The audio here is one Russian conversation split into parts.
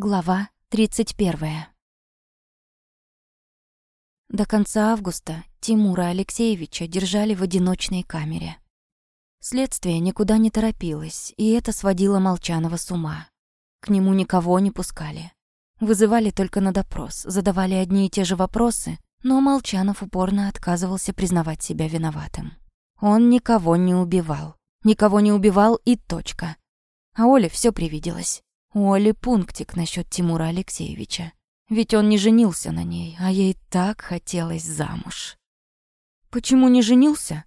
Глава 31. До конца августа Тимура Алексеевича держали в одиночной камере. Следствие никуда не торопилось, и это сводило Молчанова с ума. К нему никого не пускали. Вызывали только на допрос, задавали одни и те же вопросы, но Молчанов упорно отказывался признавать себя виноватым. Он никого не убивал. Никого не убивал и точка. А Оле все привиделось. У Оли пунктик насчет Тимура Алексеевича. Ведь он не женился на ней, а ей так хотелось замуж. Почему не женился?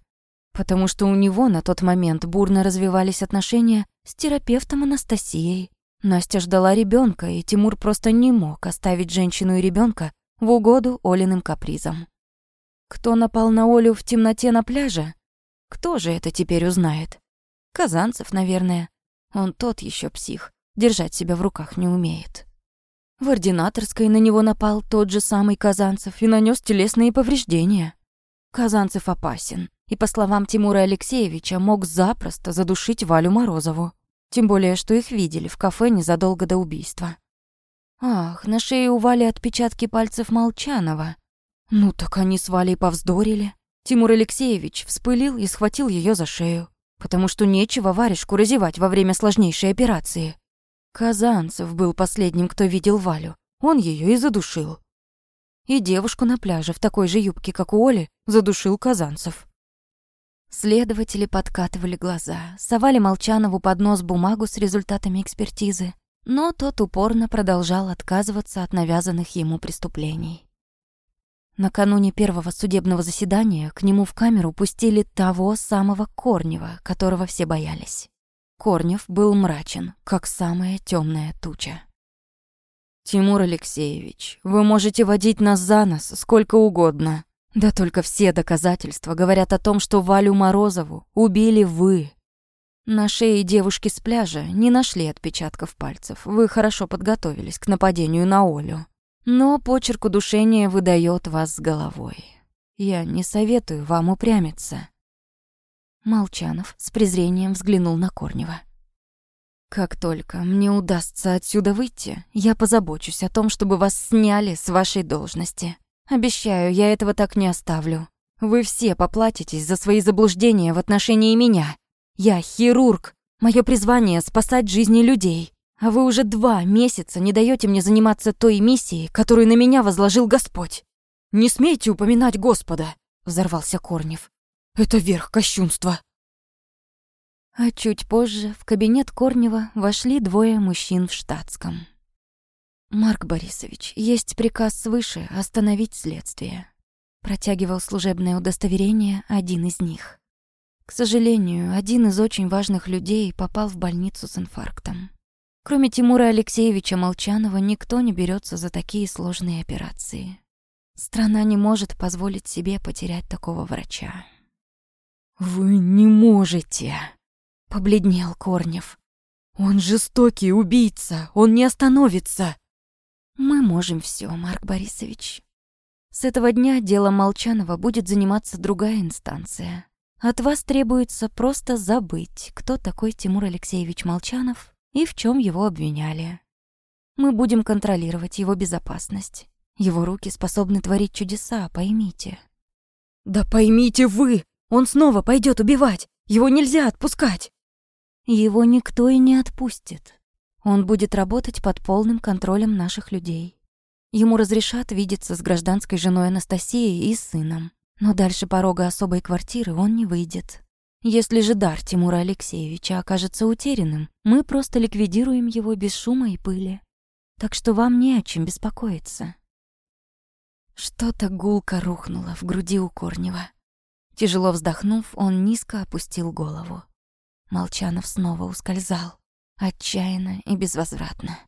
Потому что у него на тот момент бурно развивались отношения с терапевтом Анастасией. Настя ждала ребенка, и Тимур просто не мог оставить женщину и ребенка в угоду Олиным капризам. Кто напал на Олю в темноте на пляже? Кто же это теперь узнает? Казанцев, наверное. Он тот еще псих держать себя в руках не умеет. В ординаторской на него напал тот же самый Казанцев и нанес телесные повреждения. Казанцев опасен, и, по словам Тимура Алексеевича, мог запросто задушить Валю Морозову. Тем более, что их видели в кафе незадолго до убийства. Ах, на шее у Вали отпечатки пальцев Молчанова. Ну так они с Валей повздорили. Тимур Алексеевич вспылил и схватил ее за шею, потому что нечего варежку разевать во время сложнейшей операции. Казанцев был последним, кто видел Валю. Он ее и задушил. И девушку на пляже в такой же юбке, как у Оли, задушил Казанцев. Следователи подкатывали глаза, совали Молчанову под нос бумагу с результатами экспертизы, но тот упорно продолжал отказываться от навязанных ему преступлений. Накануне первого судебного заседания к нему в камеру пустили того самого Корнева, которого все боялись. Корнев был мрачен, как самая темная туча. «Тимур Алексеевич, вы можете водить нас за нос сколько угодно. Да только все доказательства говорят о том, что Валю Морозову убили вы. На шее девушки с пляжа не нашли отпечатков пальцев. Вы хорошо подготовились к нападению на Олю. Но почерк удушения выдает вас с головой. Я не советую вам упрямиться. Молчанов с презрением взглянул на Корнева. «Как только мне удастся отсюда выйти, я позабочусь о том, чтобы вас сняли с вашей должности. Обещаю, я этого так не оставлю. Вы все поплатитесь за свои заблуждения в отношении меня. Я хирург. Мое призвание — спасать жизни людей. А вы уже два месяца не даете мне заниматься той миссией, которую на меня возложил Господь. Не смейте упоминать Господа!» — взорвался Корнев. Это верх кощунства. А чуть позже в кабинет Корнева вошли двое мужчин в штатском. «Марк Борисович, есть приказ свыше остановить следствие», протягивал служебное удостоверение один из них. К сожалению, один из очень важных людей попал в больницу с инфарктом. Кроме Тимура Алексеевича Молчанова, никто не берется за такие сложные операции. Страна не может позволить себе потерять такого врача. «Вы не можете!» — побледнел Корнев. «Он жестокий убийца, он не остановится!» «Мы можем все, Марк Борисович. С этого дня делом Молчанова будет заниматься другая инстанция. От вас требуется просто забыть, кто такой Тимур Алексеевич Молчанов и в чем его обвиняли. Мы будем контролировать его безопасность. Его руки способны творить чудеса, поймите». «Да поймите вы!» Он снова пойдет убивать. Его нельзя отпускать. Его никто и не отпустит. Он будет работать под полным контролем наших людей. Ему разрешат видеться с гражданской женой Анастасией и сыном. Но дальше порога особой квартиры он не выйдет. Если же дар Тимура Алексеевича окажется утерянным, мы просто ликвидируем его без шума и пыли. Так что вам не о чем беспокоиться. Что-то гулко рухнуло в груди у Корнева. Тяжело вздохнув, он низко опустил голову. Молчанов снова ускользал, отчаянно и безвозвратно.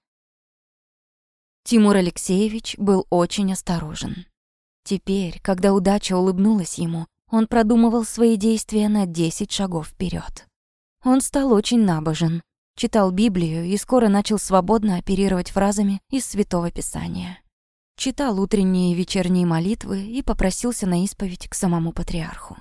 Тимур Алексеевич был очень осторожен. Теперь, когда удача улыбнулась ему, он продумывал свои действия на десять шагов вперед. Он стал очень набожен, читал Библию и скоро начал свободно оперировать фразами из Святого Писания читал утренние и вечерние молитвы и попросился на исповедь к самому патриарху.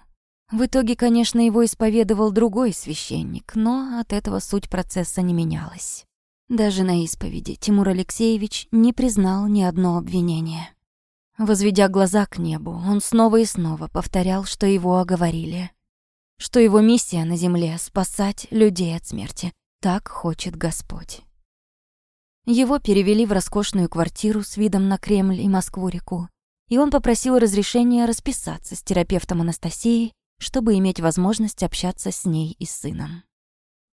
В итоге, конечно, его исповедовал другой священник, но от этого суть процесса не менялась. Даже на исповеди Тимур Алексеевич не признал ни одно обвинение. Возведя глаза к небу, он снова и снова повторял, что его оговорили. Что его миссия на земле — спасать людей от смерти. Так хочет Господь. Его перевели в роскошную квартиру с видом на Кремль и Москву-реку, и он попросил разрешения расписаться с терапевтом Анастасией, чтобы иметь возможность общаться с ней и сыном.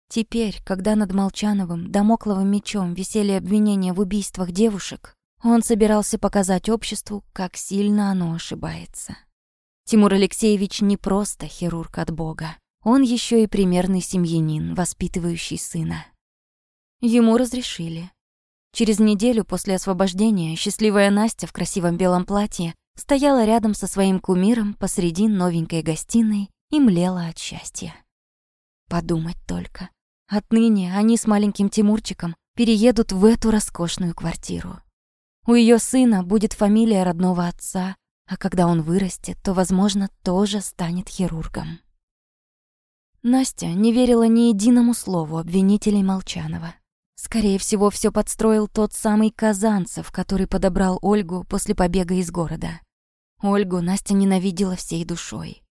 Теперь, когда над Молчановым домокловым мечом висели обвинения в убийствах девушек, он собирался показать обществу, как сильно оно ошибается. Тимур Алексеевич не просто хирург от Бога. Он еще и примерный семьянин, воспитывающий сына. Ему разрешили. Через неделю после освобождения счастливая Настя в красивом белом платье стояла рядом со своим кумиром посреди новенькой гостиной и млела от счастья. Подумать только. Отныне они с маленьким Тимурчиком переедут в эту роскошную квартиру. У ее сына будет фамилия родного отца, а когда он вырастет, то, возможно, тоже станет хирургом. Настя не верила ни единому слову обвинителей Молчанова. Скорее всего, все подстроил тот самый Казанцев, который подобрал Ольгу после побега из города. Ольгу Настя ненавидела всей душой.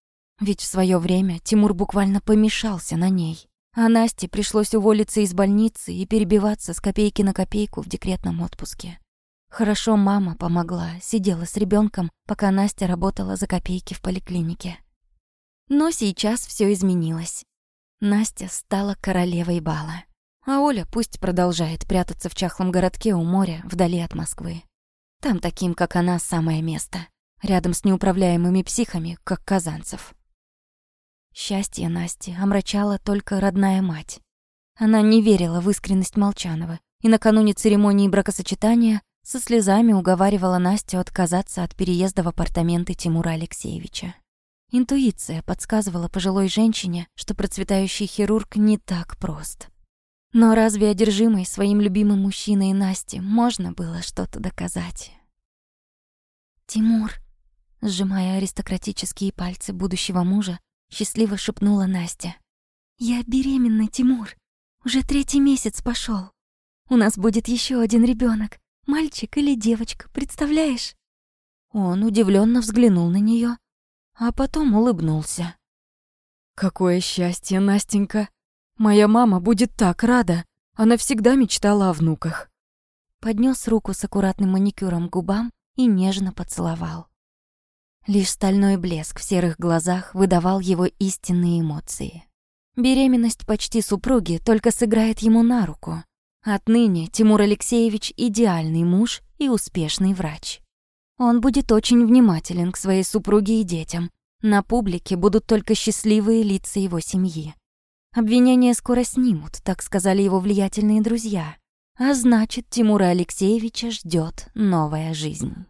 Ведь в свое время Тимур буквально помешался на ней. А Насте пришлось уволиться из больницы и перебиваться с копейки на копейку в декретном отпуске. Хорошо мама помогла, сидела с ребенком, пока Настя работала за копейки в поликлинике. Но сейчас все изменилось. Настя стала королевой бала. А Оля пусть продолжает прятаться в чахлом городке у моря, вдали от Москвы. Там таким, как она, самое место. Рядом с неуправляемыми психами, как казанцев. Счастье Насти омрачала только родная мать. Она не верила в искренность Молчанова, и накануне церемонии бракосочетания со слезами уговаривала Настю отказаться от переезда в апартаменты Тимура Алексеевича. Интуиция подсказывала пожилой женщине, что процветающий хирург не так прост. Но разве одержимой своим любимым мужчиной Насте можно было что-то доказать? «Тимур», сжимая аристократические пальцы будущего мужа, счастливо шепнула Настя. «Я беременна, Тимур. Уже третий месяц пошел. У нас будет еще один ребенок. Мальчик или девочка, представляешь?» Он удивленно взглянул на нее, а потом улыбнулся. «Какое счастье, Настенька! Моя мама будет так рада! Она всегда мечтала о внуках!» Поднес руку с аккуратным маникюром к губам и нежно поцеловал. Лишь стальной блеск в серых глазах выдавал его истинные эмоции. Беременность почти супруги только сыграет ему на руку. Отныне Тимур Алексеевич – идеальный муж и успешный врач. Он будет очень внимателен к своей супруге и детям. На публике будут только счастливые лица его семьи. Обвинения скоро снимут, так сказали его влиятельные друзья. А значит, Тимура Алексеевича ждет новая жизнь.